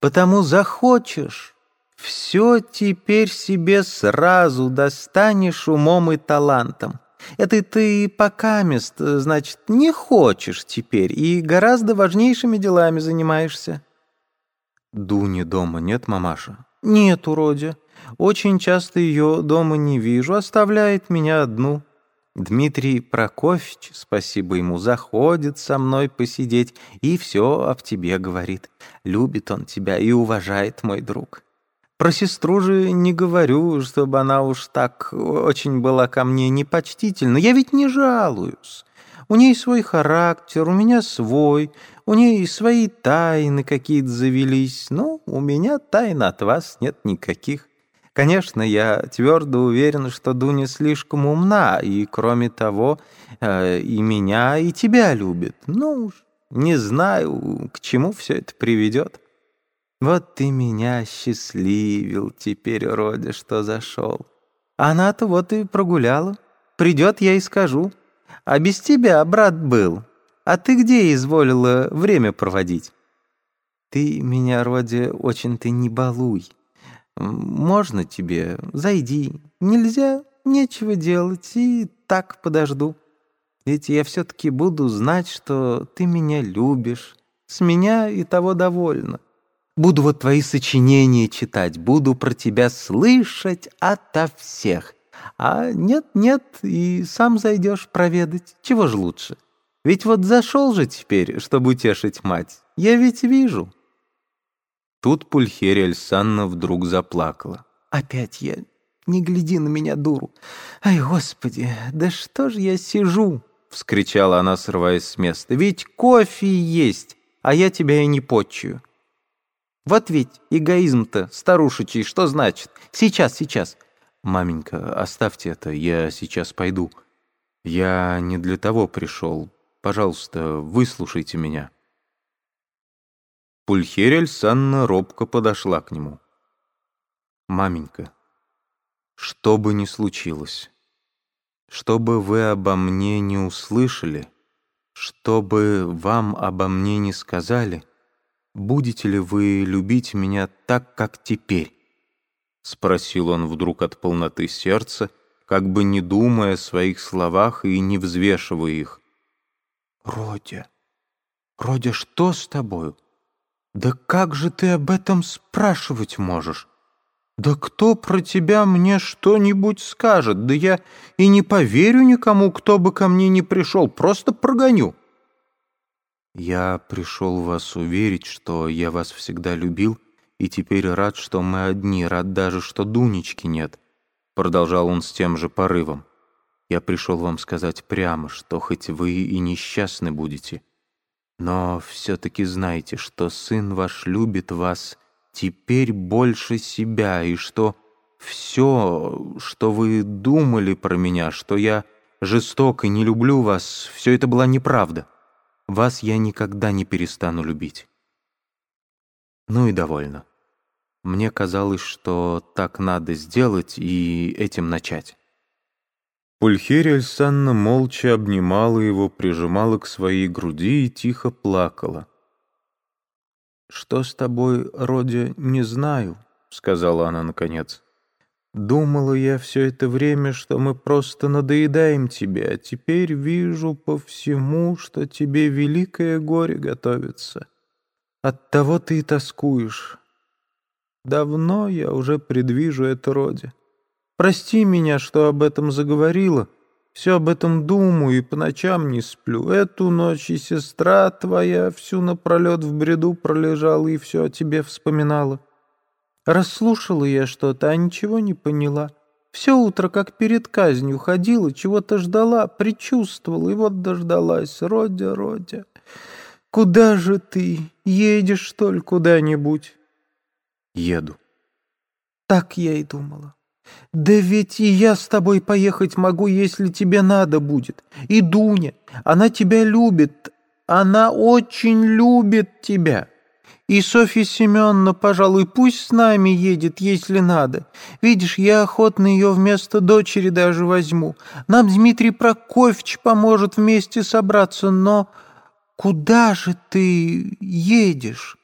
Потому захочешь, все теперь себе сразу достанешь умом и талантом. Это ты покамест, значит, не хочешь теперь и гораздо важнейшими делами занимаешься. Дуни дома нет, мамаша? Нет, уродя. Очень часто ее дома не вижу, оставляет меня одну. Дмитрий Прокофьевич, спасибо ему, заходит со мной посидеть и все об тебе говорит. Любит он тебя и уважает, мой друг. Про сестру же не говорю, чтобы она уж так очень была ко мне непочтительна. Я ведь не жалуюсь. У ней свой характер, у меня свой, у ней свои тайны какие-то завелись. Но у меня тайн от вас нет никаких. Конечно, я твердо уверен, что Дуня слишком умна, и, кроме того, э, и меня, и тебя любит. Ну уж, не знаю, к чему все это приведет. Вот ты меня счастливил теперь, Родя, что зашел. Она-то вот и прогуляла. Придет, я и скажу. А без тебя брат был. А ты где изволила время проводить? Ты меня, Родя, очень ты не балуй. «Можно тебе? Зайди. Нельзя? Нечего делать. И так подожду. Ведь я все-таки буду знать, что ты меня любишь. С меня и того довольно. Буду вот твои сочинения читать, буду про тебя слышать ото всех. А нет-нет, и сам зайдешь проведать. Чего ж лучше? Ведь вот зашел же теперь, чтобы утешить мать. Я ведь вижу». Тут Пульхерия Альсанна вдруг заплакала. «Опять я. Не гляди на меня, дуру. Ай, господи, да что ж я сижу?» — вскричала она, срываясь с места. «Ведь кофе есть, а я тебя и не почую. Вот ведь эгоизм-то старушечий, что значит? Сейчас, сейчас». «Маменька, оставьте это, я сейчас пойду. Я не для того пришел. Пожалуйста, выслушайте меня». Пульхерия Санна робко подошла к нему. «Маменька, что бы ни случилось, что бы вы обо мне не услышали, что бы вам обо мне не сказали, будете ли вы любить меня так, как теперь?» Спросил он вдруг от полноты сердца, как бы не думая о своих словах и не взвешивая их. «Родя, Родя, что с тобою?» «Да как же ты об этом спрашивать можешь? Да кто про тебя мне что-нибудь скажет? Да я и не поверю никому, кто бы ко мне не пришел, просто прогоню». «Я пришел вас уверить, что я вас всегда любил, и теперь рад, что мы одни, рад даже, что Дунечки нет», продолжал он с тем же порывом. «Я пришел вам сказать прямо, что хоть вы и несчастны будете, но все-таки знайте, что сын ваш любит вас теперь больше себя, и что все, что вы думали про меня, что я жесток и не люблю вас, все это была неправда. Вас я никогда не перестану любить. Ну и довольно. Мне казалось, что так надо сделать и этим начать. Пульхерия Альсанна молча обнимала его, прижимала к своей груди и тихо плакала. «Что с тобой, Родя, не знаю», — сказала она наконец. «Думала я все это время, что мы просто надоедаем тебе, а теперь вижу по всему, что тебе великое горе готовится. Оттого ты и тоскуешь. Давно я уже предвижу это, Родя. Прости меня, что об этом заговорила. Все об этом думаю и по ночам не сплю. Эту ночь и сестра твоя всю напролет в бреду пролежала и все о тебе вспоминала. Расслушала я что-то, а ничего не поняла. Все утро, как перед казнью, ходила, чего-то ждала, предчувствовала, и вот дождалась. Родя, Родя, куда же ты? Едешь, что ли, куда-нибудь? Еду. Так я и думала. «Да ведь и я с тобой поехать могу, если тебе надо будет. И Дуня, она тебя любит, она очень любит тебя. И Софья Семеновна, пожалуй, пусть с нами едет, если надо. Видишь, я охотно ее вместо дочери даже возьму. Нам Дмитрий Прокофьевич поможет вместе собраться, но куда же ты едешь?»